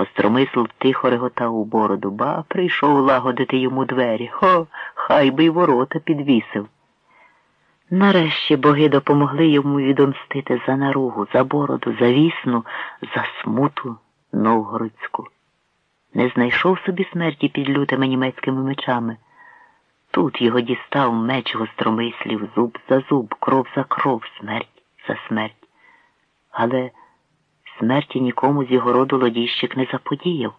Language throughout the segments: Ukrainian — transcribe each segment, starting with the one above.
Гостромисл тихо реготав у бороду, ба прийшов лагодити йому двері. Хо, хай би й ворота підвісив. Нарешті боги допомогли йому відомстити за наругу, за бороду, за вісну, за смуту новгородську. Не знайшов собі смерті під лютими німецькими мечами. Тут його дістав меч гостромислів, зуб за зуб, кров за кров, смерть за смерть. Але смерті нікому з його роду лодіщик не заподіяв,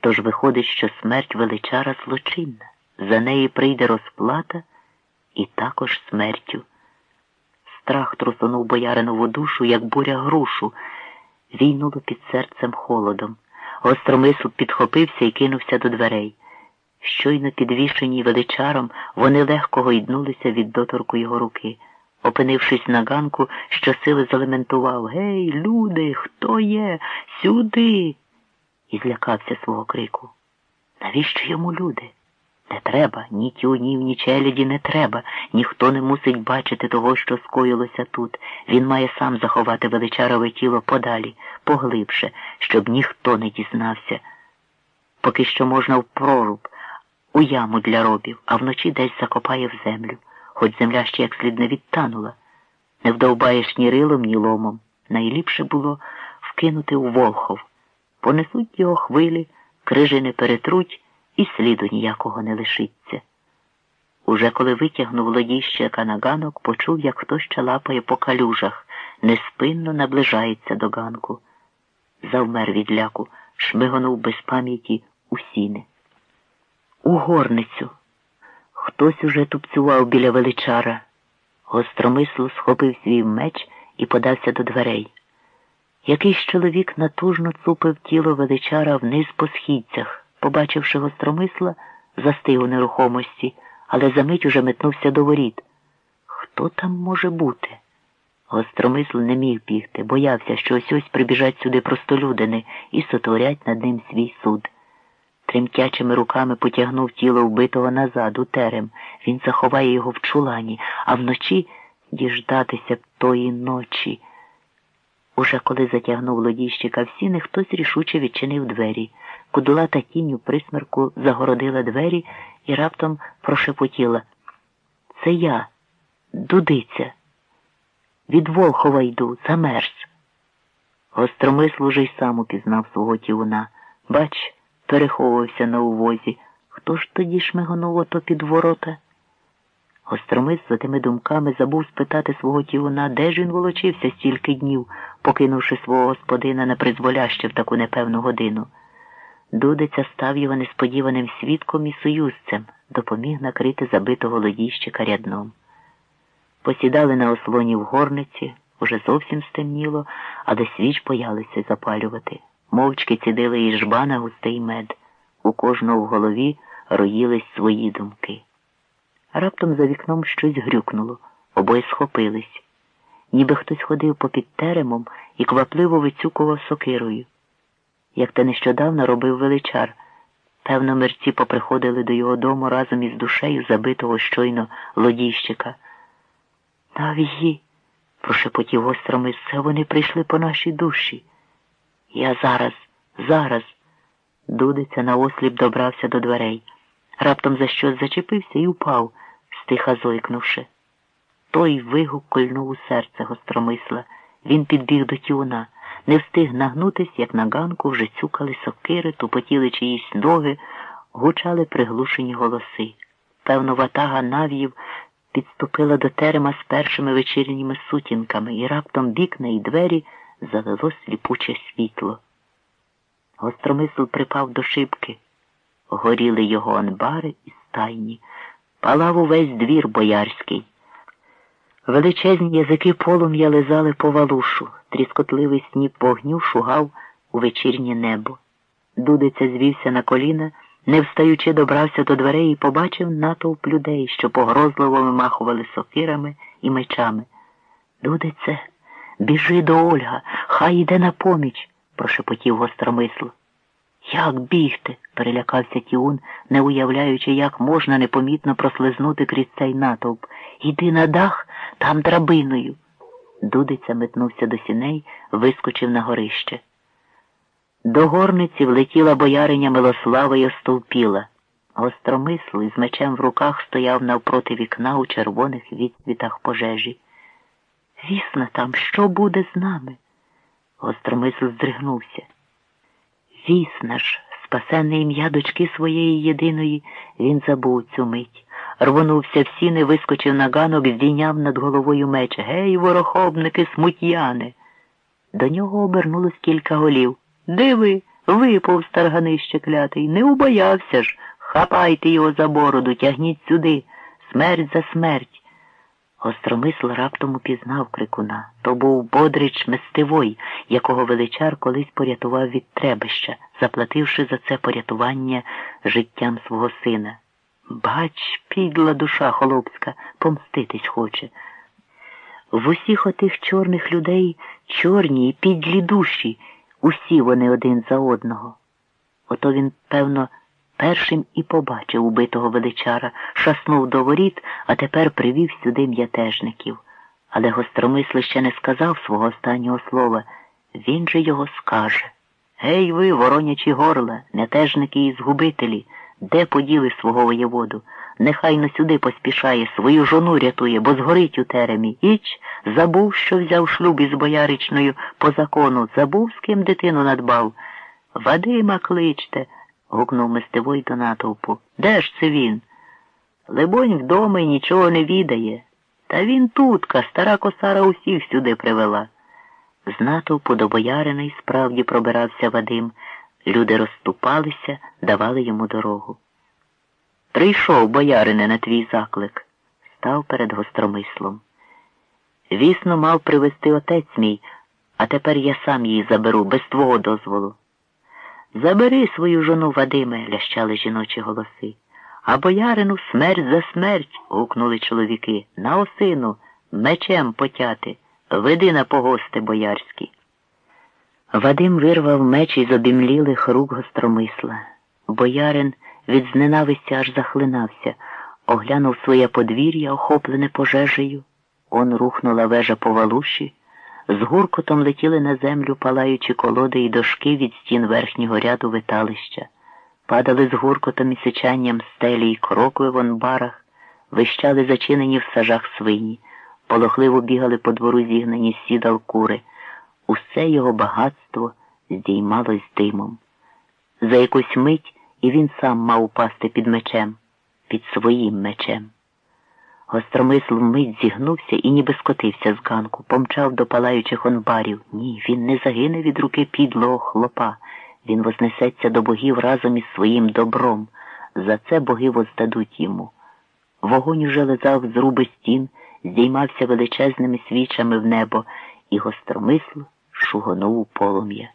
тож виходить, що смерть величара злочинна, за неї прийде розплата і також смертю. Страх трусонув бояринову душу, як буря грушу, війнуло під серцем холодом. Гостромисл підхопився і кинувся до дверей. Щойно підвішені величаром, вони легко гойднулися від доторку його руки. Опинившись на ганку, щосили залементував Гей, люди, хто є? Сюди. І злякався свого крику. Навіщо йому люди? Не треба, ні тюнів, ні челяді не треба. Ніхто не мусить бачити того, що скоїлося тут. Він має сам заховати величарове тіло подалі, поглибше, щоб ніхто не дізнався. Поки що можна в проруб, у яму для робів, а вночі десь закопає в землю, хоч земля ще як слід не відтанула. Не вдовбаєш ні рилом, ні ломом. Найліпше було вкинути у Волхов. Понесуть його хвилі, крижі не перетруть і сліду ніякого не лишиться. Уже коли витягнув лодіщика на ганок, почув, як хтось ще лапає по калюжах, неспинно наближається до ганку. Завмер від ляку, шмигонув без пам'яті у сіни. У горницю. Хтось уже тупцював біля величара. Гостромисло схопив свій меч і подався до дверей. Якийсь чоловік натужно цупив тіло величара вниз по східцях. Побачивши гостромисла, застиг у нерухомості, але за мить уже метнувся до воріт. Хто там може бути? Гостромисл не міг бігти, боявся, що ось ось прибіжать сюди простолюдини і сотворять над ним свій суд. Тремтячими руками потягнув тіло вбитого назад, у терем. Він заховає його в чулані, а вночі діждатися б тої ночі. Уже коли затягнув лодіщика в сіни, хтось рішуче відчинив двері. Кудулата тінню присмерку загородила двері і раптом прошепотіла. Це я, дудиця. Від Волхова йду, замерз. Гостромисл уже й сам упізнав свого тівуна. Бач, переховувався на увозі. Хто ж тоді шмигонув ото під ворота? Гостромис за тими думками забув спитати свого тівуна, де ж він волочився стільки днів, покинувши свого господина на призволяще в таку непевну годину. Дудиця став його несподіваним свідком і союзцем, допоміг накрити забитого лодіщика рядном. Посідали на ослоні в горниці, уже зовсім стемніло, але свіч боялися запалювати. Мовчки цідили із жбана густий мед. У кожного в голові роїлись свої думки. Раптом за вікном щось грюкнуло, обоє схопились, ніби хтось ходив попід теремом і квапливо вицюкував сокирою. Як те нещодавно робив величар. Певно, мерці поприходили до його дому разом із душею забитого щойно лодіщика. Нав'ї, прошепотів гостроми, це вони прийшли по нашій душі. Я зараз, зараз. Дудиця наосліп добрався до дверей. Раптом за щось зачепився і упав, стиха зойкнувши. Той вигук кольнув у серце гостромисла. Він підбіг до тюна. Не встиг нагнутись, як на ганку вже цюкали сокири, тупотіли чиїсь ноги, гучали приглушені голоси. Певно, ватага нав'їв підступила до терема з першими вечірніми сутінками, і раптом вікна і двері залило сліпуче світло. Гостромисл припав до шибки. Горіли його анбари і стайні, палав увесь двір боярський. Величезні язики полум'я лизали по валушу, тріскотливий сніп вогню шугав у вечірнє небо. Дудиця звівся на коліна, не встаючи, добрався до дверей і побачив натовп людей, що погрозливо вимахували сокирами і мечами. Дудице, біжи до Ольга, хай йде на поміч, прошепотів гостромисло. Як бігти? перелякався Тіун, не уявляючи, як можна непомітно прослизнути крізь цей натовп. Іди на дах там драбиною. Дудиця метнувся до сіней, вискочив на горище. До горниці влетіла бояриня Милослава й остовпіла. Гостромисл із мечем в руках стояв навпроти вікна у червоних відсвітах пожежі. Вісна там, що буде з нами? Гостромисл здригнувся. Вісна ж, спасенне ім'я дочки своєї єдиної, він забув цю мить. Рвонувся в сіни, вискочив на ганок, здійняв над головою меч. Гей, ворохобники, смут'яни. До нього обернулось кілька голів. Диви, випав старганище клятий, не убоявся ж. Хапайте його за бороду, тягніть сюди. Смерть за смерть. Гостромисл раптом упізнав крикуна. То був Бодрич Мистивой, якого величар колись порятував від требища, заплативши за це порятування життям свого сина. Бач, підла душа холопська, помститись хоче. В усіх отих чорних людей чорні і підлі душі, усі вони один за одного. Ото він, певно, першим і побачив убитого величара, шаснув до воріт, а тепер привів сюди м'ятежників. Але гостромисли ще не сказав свого останнього слова. Він же його скаже. Гей ви, воронячі горла, м'ятежники і згубителі, де поділи свого воєводу? Нехай на сюди поспішає, свою жону рятує, бо згорить у теремі. Іч забув, що взяв шлюб із бояричною по закону, забув, з ким дитину надбав. Вадима кличте гукнув Мистевой до натовпу. Де ж це він? Либонь вдома й нічого не відає. Та він тутка, стара косара усіх сюди привела. З натовпу до боярина й справді пробирався Вадим. Люди розступалися, давали йому дорогу. Прийшов, боярине, на твій заклик, став перед гостромислом. Вісно, мав привезти отець мій, а тепер я сам її заберу без твого дозволу. Забери свою жону, Вадиме, лящали жіночі голоси. А боярину смерть за смерть. гукнули чоловіки. На осину, мечем потяти. Веди на погости боярські. Вадим вирвав меч із обімлілих рук гостромисла. Боярин від зненависті аж захлинався, оглянув своє подвір'я, охоплене пожежею. Он рухнула вежа по валуші. З гуркотом летіли на землю палаючі колоди і дошки від стін верхнього ряду виталища, падали з гуркотом і сичанням стелі й крокви в анбарах, вищали зачинені в сажах свині, полохливо бігали по двору зігнані сідал кури. Усе його багатство здіймалось димом. За якусь мить і він сам мав упасти під мечем, під своїм мечем. Гостромисл вмить зігнувся і ніби скотився з ганку, помчав до палаючих онбарів. Ні, він не загине від руки підлого хлопа. Він вознесеться до богів разом із своїм добром. За це боги воздадуть йому. Вогонь уже лизав з руби стін, здіймався величезними свічами в небо, і гостромисл шугонув у полум'я.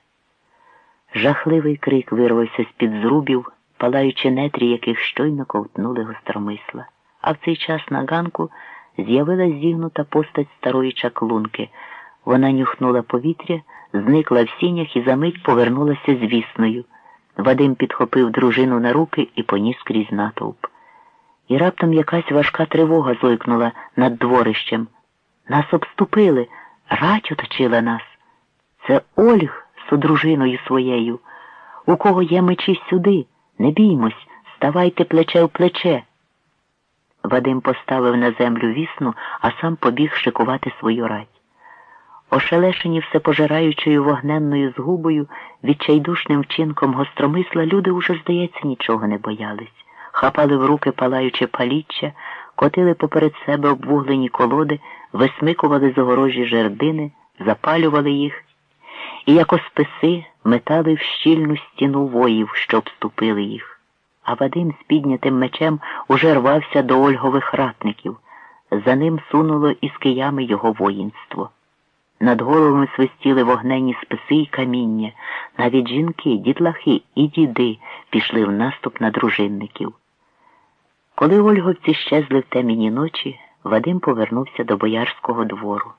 Жахливий крик вирвався з-під зрубів, палаючи нетрі, яких щойно ковтнули гостромисла а в цей час на ганку з'явилась зігнута постать старої чаклунки. Вона нюхнула повітря, зникла в сінях і за мить повернулася звісною. Вадим підхопив дружину на руки і поніс крізь натовп. І раптом якась важка тривога зойкнула над дворищем. Нас обступили, рать оточила нас. Це Ольг з дружиною своєю. У кого є мечі сюди, не біймось, ставайте плече в плече. Вадим поставив на землю вісну, а сам побіг шикувати свою рать. Ошелешені всепожираючою вогненною згубою, відчайдушним вчинком гостромисла, люди уже, здається, нічого не боялись, хапали в руки палаюче паліччя, котили поперед себе обвуглені колоди, висмикували загорожі жердини, запалювали їх. І, як осписи, метали в щільну стіну воїв, що обступили їх а Вадим з піднятим мечем уже рвався до Ольгових ратників. За ним сунуло із киями його воїнство. Над головами свистіли вогнені списи й каміння. Навіть жінки, дітлахи і діди пішли в наступ на дружинників. Коли ольговці щезли в темені ночі, Вадим повернувся до боярського двору.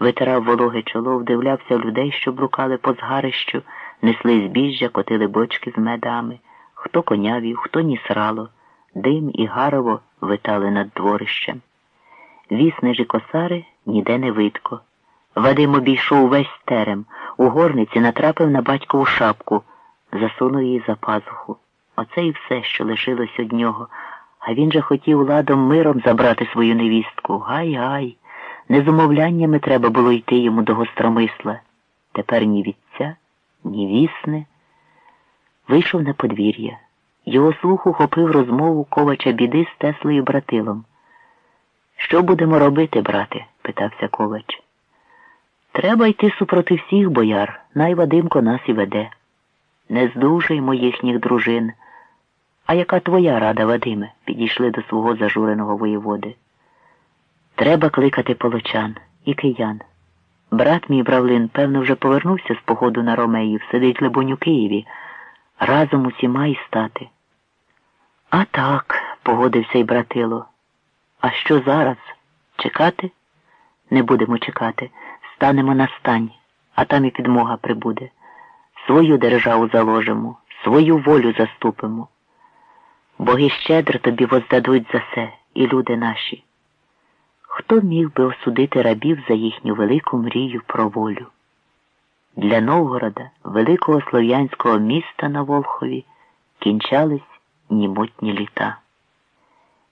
Витирав вологе чоло, вдивлявся людей, що блукали по згарищу, несли збіжжя, котили бочки з медами хто коня вів, хто нісрало, дим і гарово витали над дворищем. Віснежі косари ніде не видко. Вадим обійшов весь терем, У горниці натрапив на батькову шапку, засунув її за пазуху. Оце і все, що лишилось од нього. А він же хотів ладом миром забрати свою невістку. Гай-гай. Не з умовляннями треба було йти йому до гостромисла. Тепер ні вітця, ні вісне. Вийшов на подвір'я. Його слух ухопив розмову ковача біди з Теслою братилом. Що будемо робити, брате? питався ковач. Треба йти супроти всіх бояр, най Вадимко нас і веде. Не здужаймо їхніх дружин. А яка твоя рада, Вадиме? підійшли до свого зажуреного воєводи. Треба кликати полочан і киян. Брат мій Бравлин, певно, вже повернувся з походу на Ромеїв, сидить либонь у Києві. Разом усіма й стати. А так, погодився й братило. А що зараз? Чекати? Не будемо чекати. Станемо на стань, а там і підмога прибуде. Свою державу заложимо, свою волю заступимо. Боги щедро тобі воздадуть за все і люди наші. Хто міг би осудити рабів за їхню велику мрію про волю? Для Новгорода, великого слов'янського міста на Волхові, кінчались німотні літа.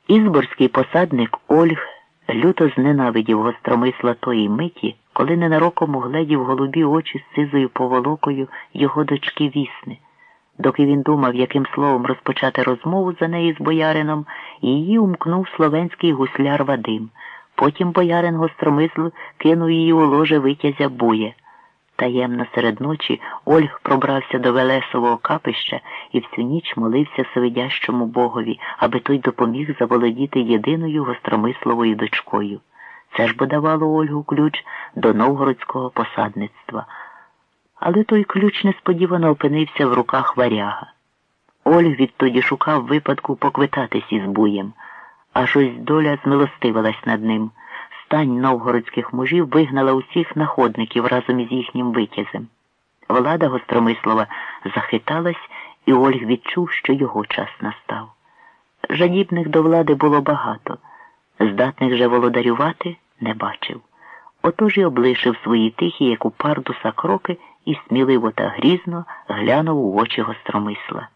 Ізборський посадник Ольг люто зненавидів гостромисла тої миті, коли ненароком угледів голубі очі з сизою поволокою його дочки вісни. Доки він думав, яким словом розпочати розмову за нею з боярином, її умкнув словенський гусляр Вадим. Потім боярин гостромисл кинув її у ложе витязя бує. Таємно серед ночі Ольг пробрався до Велесового капища і всю ніч молився свидящому богові, аби той допоміг заволодіти єдиною гостромисловою дочкою. Це ж бо давало Ольгу ключ до новгородського посадництва. Але той ключ несподівано опинився в руках варяга. Ольг відтоді шукав випадку поквитатись із буєм, аж ось доля змилостивилась над ним. Стань новгородських мужів вигнала усіх находників разом із їхнім витязем. Влада Гостромислова захиталась, і Ольг відчув, що його час настав. Жадібних до влади було багато, здатних же володарювати не бачив. Отож і облишив свої тихі, як у пардуса, кроки і сміливо та грізно глянув у очі гостромисла.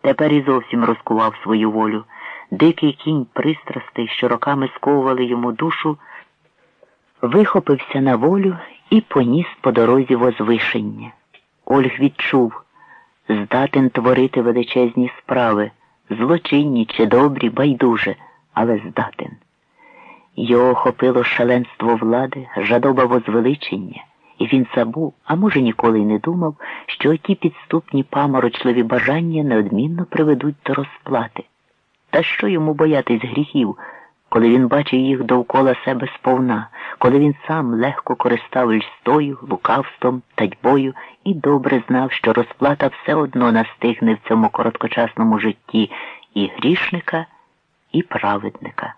Тепер і зовсім розкував свою волю. Дикий кінь пристрастей, що роками сковували йому душу, вихопився на волю і поніс по дорозі возвишення. Ольг відчув, здатен творити величезні справи, злочинні чи добрі, байдуже, але здатен. Його охопило шаленство влади, жадоба возвеличення, і він забув, а може, ніколи й не думав, що ті підступні паморочливі бажання неодмінно приведуть до розплати. Та що йому боятись гріхів, коли він бачив їх довкола себе сповна, коли він сам легко користав льстою, лукавством, татьбою і добре знав, що розплата все одно настигне в цьому короткочасному житті і грішника, і праведника.